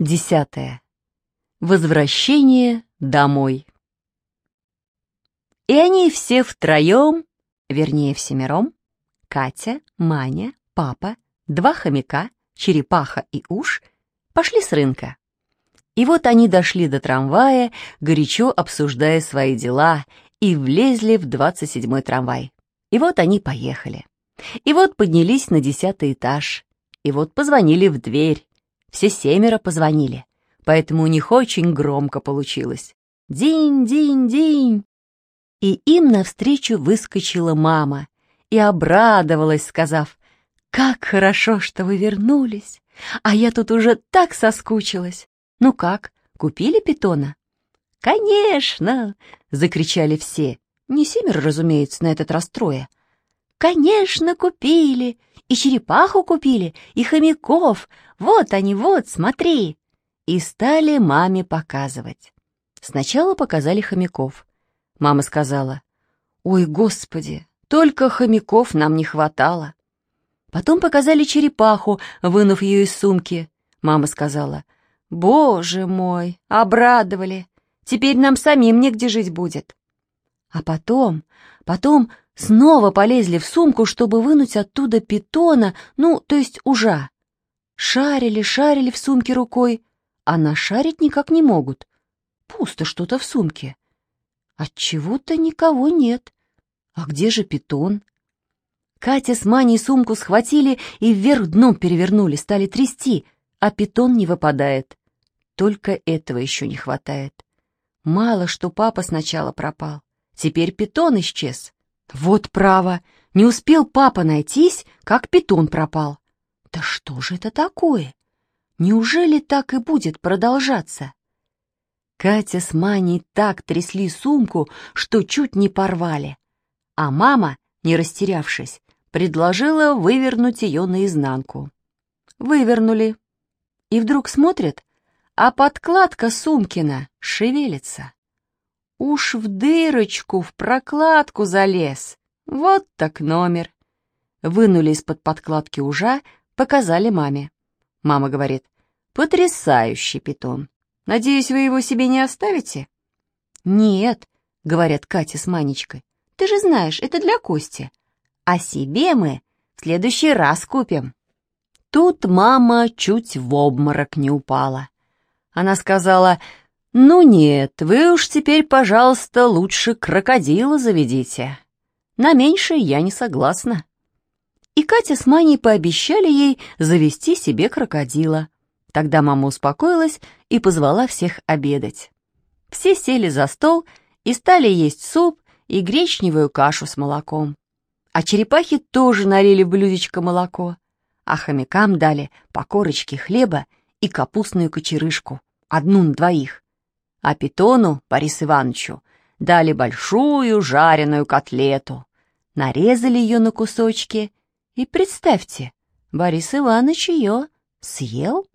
Десятое. Возвращение домой. И они все втроем, вернее всемиром, Катя, Маня, папа, два хомяка, черепаха и уж, пошли с рынка. И вот они дошли до трамвая, горячо обсуждая свои дела, и влезли в двадцать седьмой трамвай. И вот они поехали. И вот поднялись на десятый этаж. И вот позвонили в дверь. Все семеро позвонили, поэтому у них очень громко получилось. Динь-динь-динь. И им навстречу выскочила мама и обрадовалась, сказав, «Как хорошо, что вы вернулись, а я тут уже так соскучилась. Ну как, купили питона?» «Конечно!» — закричали все. Не семеро, разумеется, на этот расстроя. «Конечно, купили! И черепаху купили, и хомяков, вот они, вот, смотри!» И стали маме показывать. Сначала показали хомяков. Мама сказала, «Ой, Господи, только хомяков нам не хватало». Потом показали черепаху, вынув ее из сумки. Мама сказала, «Боже мой, обрадовали! Теперь нам самим негде жить будет». А потом, потом снова полезли в сумку, чтобы вынуть оттуда питона, ну, то есть ужа. Шарили, шарили в сумке рукой, а нашарить никак не могут. Пусто что-то в сумке. Отчего-то никого нет. А где же питон? Катя с Маней сумку схватили и вверх дном перевернули, стали трясти, а питон не выпадает. Только этого еще не хватает. Мало что папа сначала пропал, теперь питон исчез. Вот право, не успел папа найтись, как питон пропал. Да что же это такое? Неужели так и будет продолжаться? Катя с Маней так трясли сумку, что чуть не порвали. А мама, не растерявшись, предложила вывернуть ее наизнанку. Вывернули. И вдруг смотрят, а подкладка Сумкина шевелится. Уж в дырочку, в прокладку залез. Вот так номер. Вынули из-под подкладки ужа, показали маме. Мама говорит, потрясающий питон. Надеюсь, вы его себе не оставите? Нет, говорят Катя с Манечкой. Ты же знаешь, это для Кости. А себе мы в следующий раз купим. Тут мама чуть в обморок не упала. Она сказала, «Ну нет, вы уж теперь, пожалуйста, лучше крокодила заведите. На меньшее я не согласна». И Катя с Маней пообещали ей завести себе крокодила. Тогда мама успокоилась и позвала всех обедать. Все сели за стол и стали есть суп и гречневую кашу с молоком. А черепахи тоже налили в блюдечко молоко, а хомякам дали по корочке хлеба и капустную кочерышку, одну на двоих. А питону, Борис Ивановичу, дали большую жареную котлету, нарезали ее на кусочки, и представьте, Борис Иванович ее съел.